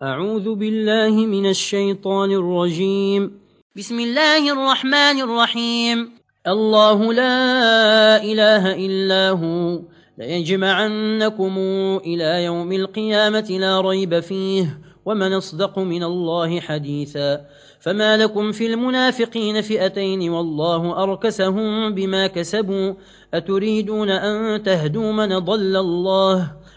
أعوذ باللہ من الشیطان الرجیم بسم اللہ الرحمن الرحیم اللہ لا الہ إلا هو. ليجمعنكم إلى يوم القيامة لا ريب فيه ومن أصدق من الله حديثا. فما لكم في المنافقين فئتين والله أركسهم بما كسبوا. أتريدون أن تهدوا من ضل الله؟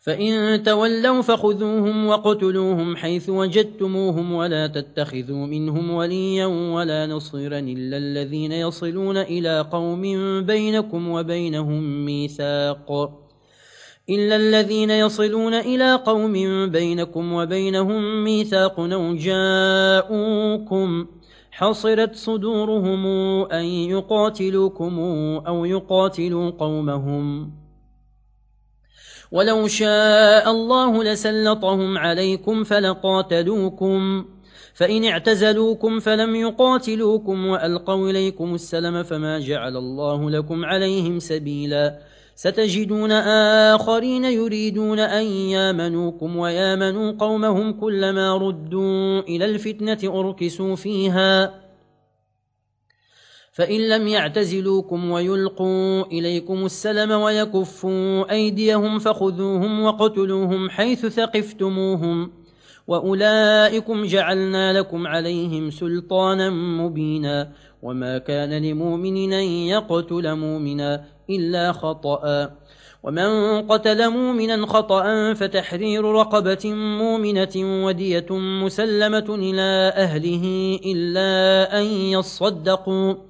فإن تولوا فخذوهم وقتلوهم حيث وجدتموهم ولا تتخذوا منهم وليا ولا نصيرا إلا الذين يصلون إلى قوم بينكم وبينهم ميثاق. إلا الذين يصلون إلى قوم بينكم وبينهم ميثاق نو جاءوكم حصرت صدورهم أن يقاتلوكم أو يقاتلوا قومهم. ولو شاء الله لسلطهم عليكم فلقاتلوكم فإن اعتزلوكم فلم يقاتلوكم وألقوا إليكم السلم فما جعل الله لكم عليهم سبيلا. ستجدون آخرين يريدون أن يامنوكم ويامنوا قومهم كلما ردوا إلى الفتنة أركسوا فيها. فإن لم يعتزلوكم ويلقوا إليكم السلم ويكفوا أيديهم فخذوهم وقتلوهم حيث ثقفتموهم وأولئكم جعلنا لكم عليهم سلطانا مبينا وما كان لمؤمن أن يقتل مؤمنا إلا خطأا ومن قتل مؤمنا خطأ فتحرير رقبة مؤمنة ودية مسلمة إلى أهله إلا أن يصدقوا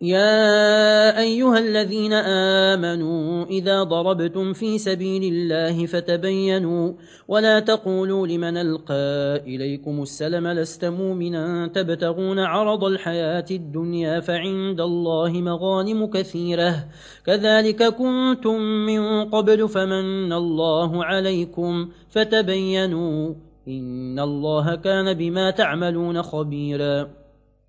يا أيها الذين آمنوا إذا ضربتم في سبيل الله فتبينوا ولا تقولوا لمن ألقى إليكم السلم لست مؤمنا تبتغون عرض الحياة الدنيا فعند الله مغانم كثيرة كذلك كنتم من قبل فمن الله عليكم فتبينوا إن الله كان بما تعملون خبيرا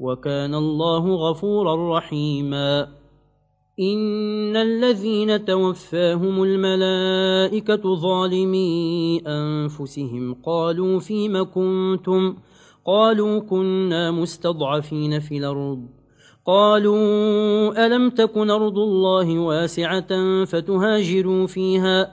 وكان الله غفورا رحيما إن الذين توفاهم الملائكة ظالمي أنفسهم قالوا فيما كنتم قالوا كنا مستضعفين في الأرض قالوا ألم تكن أرض الله واسعة فتهاجروا فيها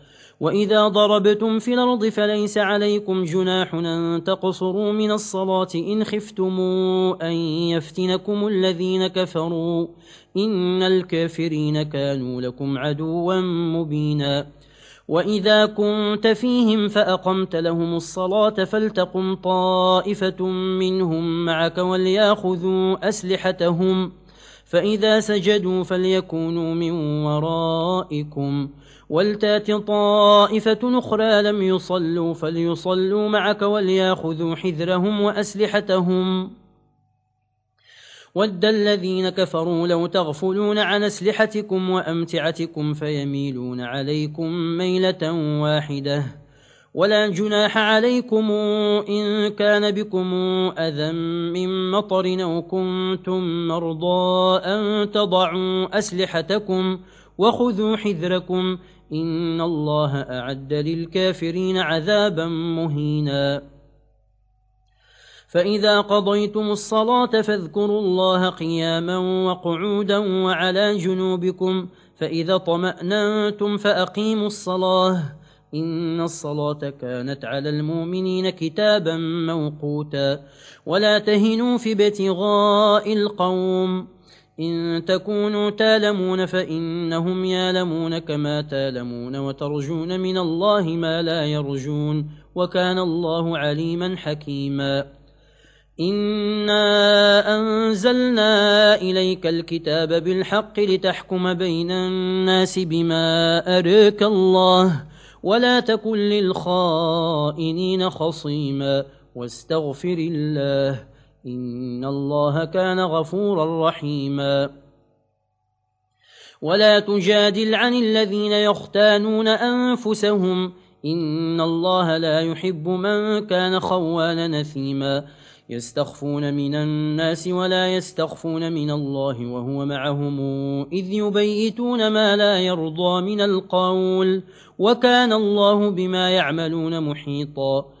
وإذا ضربتم في الأرض فليس عليكم جناح أن تقصروا من الصلاة إن خفتموا أن يفتنكم الذين كفروا إن الكافرين كانوا لكم عدوا مبينا وإذا كنت فيهم فأقمت لهم الصلاة فلتقم طائفة منهم معك ولياخذوا أسلحتهم فإذا سجدوا فليكونوا من ورائكم ولتات طائفة أخرى لم يصلوا فليصلوا معك وليأخذوا حذرهم وأسلحتهم. ود الذين كفروا لو تغفلون عن أسلحتكم وأمتعتكم فيميلون عليكم ميلة واحدة. ولا جناح عليكم إن كان بكم أذى من مطر أو كنتم مرضى أن تضعوا أسلحتكم وخذوا حذركم ان اللہ اعد للكافرین عذابا مہینا فإذا قضيتم الصلاة فاذكروا الله قياما وقعودا وعلى جنوبكم فإذا طمأنتم فأقيموا الصلاة. إن الصلاة كانت على المؤمنين كتابا موقوتا. ولا تهنوا في ابتغاء القوم إن تكونوا تالمون فإنهم يالمون كما تالمون وترجون من الله ما لا يرجون وكان الله عليما حكيما إنا أنزلنا إليك الكتاب بالحق لتحكم بين الناس بما أرك الله ولا تكن للخائنين خصيما واستغفر الله إن الله كان غفورا رحيما. ولا تجادل عن الذين يختانون أنفسهم إن الله لا يحب من كان خوانا نثيما يستخفون من الناس ولا يستخفون من الله وهو معهم إذ يبيتون ما لا يرضى من القول. وكان الله بما يعملون محيطاً.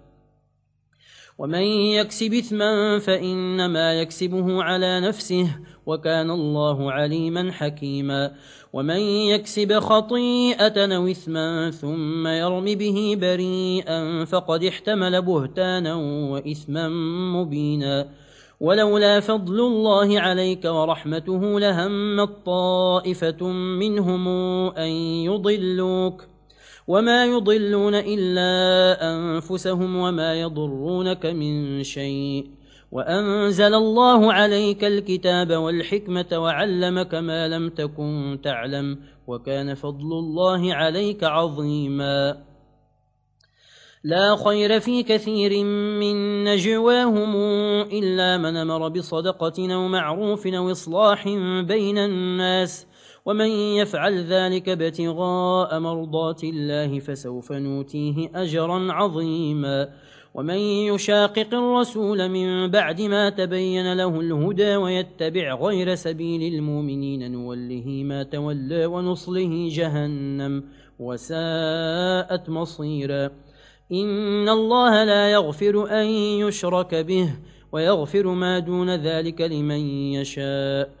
ومن يكسب إثما فإنما يكسبه على نفسه وكان الله عليما حكيما ومن يكسب خطيئة أو إثما ثم يرمي به بريئا فقد احتمل بهتانا وإثما مبينا ولولا فضل الله عليك ورحمته لهم الطائفة منهم أن يضلوك وما يضلون إلا أنفسهم وما يضرونك من شيء وأنزل الله عليك الكتاب والحكمة وعلمك ما لم تكن تعلم وكان فضل الله عليك عظيما لا خير في كثير من نجواهم إلا من مر بصدقة أو معروف أو إصلاح بين الناس ومن يفعل ذلك ابتغاء مرضات الله فسوف نوتيه أجرا عظيما ومن يشاقق الرسول من بعد ما تبين له الهدى ويتبع غير سبيل المؤمنين نوله ما تولى ونصله جهنم وساءت مصيرا إن الله لا يغفر أن يشرك به ويغفر ما دون ذلك لمن يشاء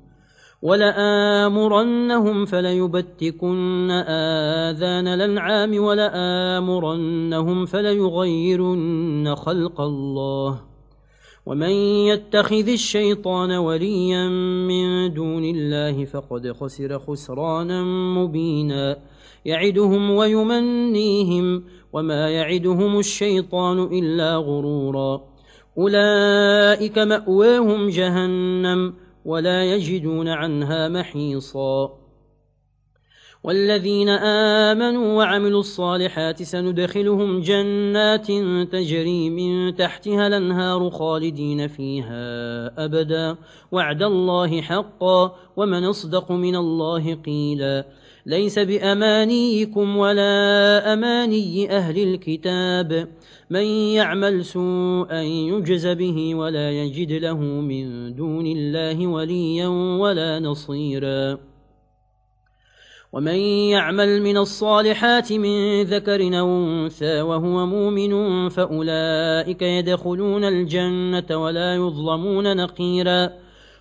ولآمرنهم فليبتكن آذان لنعام ولآمرنهم فليغيرن خلق الله ومن يتخذ الشيطان وليا من دون الله فقد خسر خسرانا مبينا يعدهم ويمنيهم وما يعدهم الشيطان إلا غرورا أولئك مأواهم جهنم ولا يجدون عنها محيصا. والذين آمنوا وعملوا الصالحات سندخلهم جنات تجري من تحتها لنهار خالدين فيها أبدا. وعد الله حقا ومن أصدق من الله قيلا. ليس بأمانيكم ولا أماني أهل الكتاب. من يعمل سوءا يجز به ولا يجد له من دون الله وليا ولا نصيرا. ومن يعمل من الصالحات من ذكر نونثى وهو مؤمن فأولئك يدخلون الجنة ولا يظلمون نقيراً.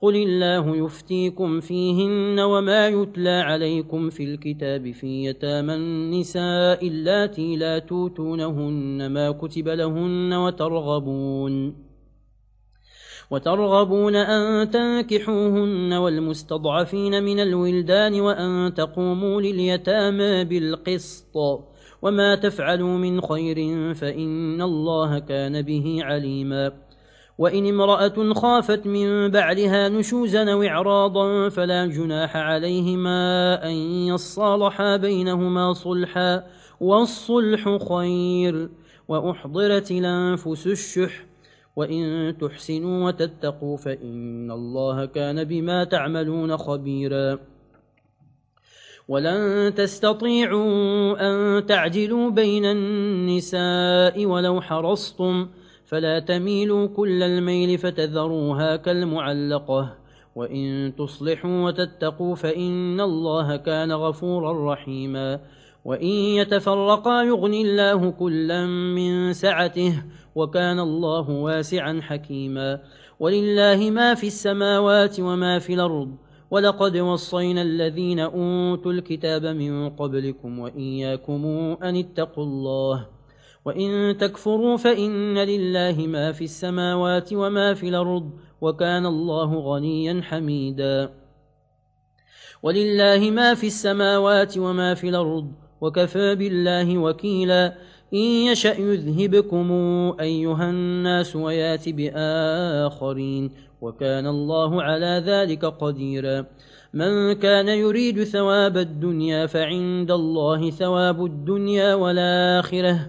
قل الله يفتيكم فيهن وما يتلى عليكم في الكتاب في يتامى النساء اللاتي لا توتونهن ما كتب لهن وترغبون وترغبون أن تنكحوهن والمستضعفين من الولدان وأن تقوموا لليتامى بالقسط وما تفعلوا من خير فإن الله كان به عليماً وإن امرأة خافت من بعدها نشوزا وإعراضا فلا جناح عليهما أن يصالحا بينهما صلحا والصلح خير وأحضرت الأنفس الشح وإن تحسنوا وتتقوا فإن الله كان بما تعملون خبيرا ولن تستطيعوا أن تعجلوا بين النساء ولو حرصتم فلا تميلوا كل الميل فتذروها كالمعلقة. وإن تصلحوا وتتقوا فإن الله كان غفورا رحيما. وإن يتفرقا يغني الله كلا من سعته وكان الله واسعا حكيما. ولله ما في السماوات وما في الأرض. ولقد وصينا الذين أوتوا الكتاب من قبلكم وإياكم أن اتقوا الله. وإن تكفروا فإن لله ما في السماوات وما في الأرض وكان الله غنيا حميدا. ولله ما في السماوات وما في الأرض وكفى بالله وكيلا. إن يشأ يذهبكم أيها الناس ويات بآخرين وكان الله على ذلك قديرا. من كان يريد ثواب الدنيا فعند الله ثواب الدنيا والآخرة.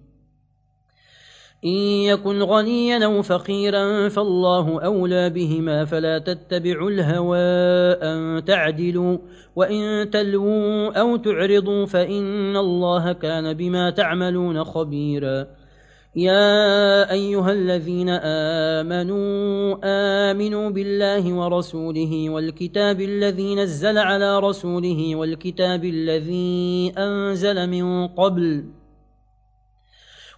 إن يكن غنيا أو فقيرا فالله أولى بهما فلا تتبعوا الهوى أن تعدلوا وإن تلووا أو تعرضوا فإن الله كان بما تعملون خبيرا يا أيها الذين آمنوا آمنوا بالله ورسوله والكتاب الذي نزل على رسوله والكتاب الذي أنزل من قبل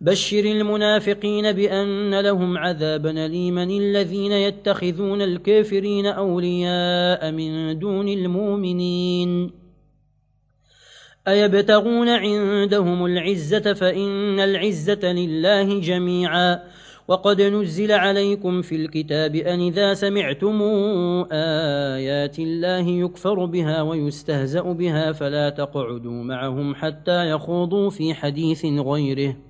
بشر المنافقين بأن لهم عذابا ليما الذين يتخذون الكافرين أولياء من دون المؤمنين. أيبتغون عندهم العزة فإن العزة لله جميعا. وقد نزل عليكم في الكتاب أن إذا سمعتم آيات الله يكفر بها ويستهزأ بها فلا تقعدوا معهم حتى يخوضوا في حديث غيره.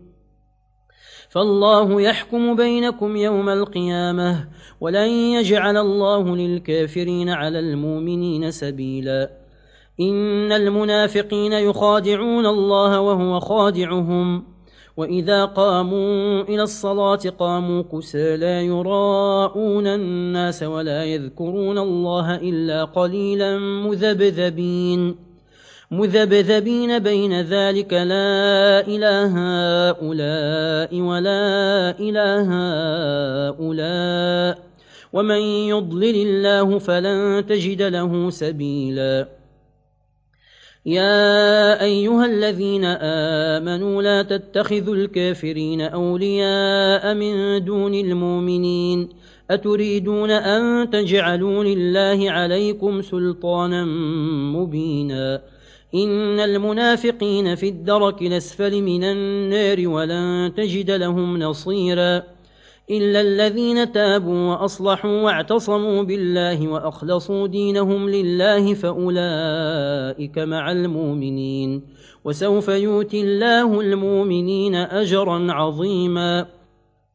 فالله يحكم بينكم يوم القيامة ولن يجعل الله للكافرين على المؤمنين سبيلا. إن المنافقين يخادعون الله وهو خادعهم. وإذا قاموا إلى الصلاة قاموا كسا لا يراءون الناس ولا يذكرون الله إلا قليلا مذبذبين. مذبذبين بين ذلك لا إله هؤلاء ولا إله هؤلاء ومن يضلل الله فلن تجد له سبيلا يا أيها الذين آمنوا لا تتخذوا الكافرين أولياء من دون المؤمنين أتريدون أن تجعلوا لله عليكم سلطانا مبيناً إن المنافقين في الدرك الأسفل من النار ولن تجد لهم نصيرا إلا الذين تابوا وأصلحوا واعتصموا بالله وأخلصوا دينهم لله فأولئك مع المؤمنين وسوف يوتي الله المؤمنين أجرا عظيما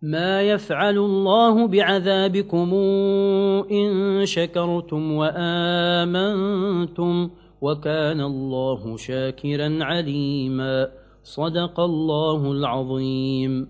ما يفعل الله بعذابكم إن شكرتم وآمنتم وكان الله شاكرا عليما. صدق الله العظيم.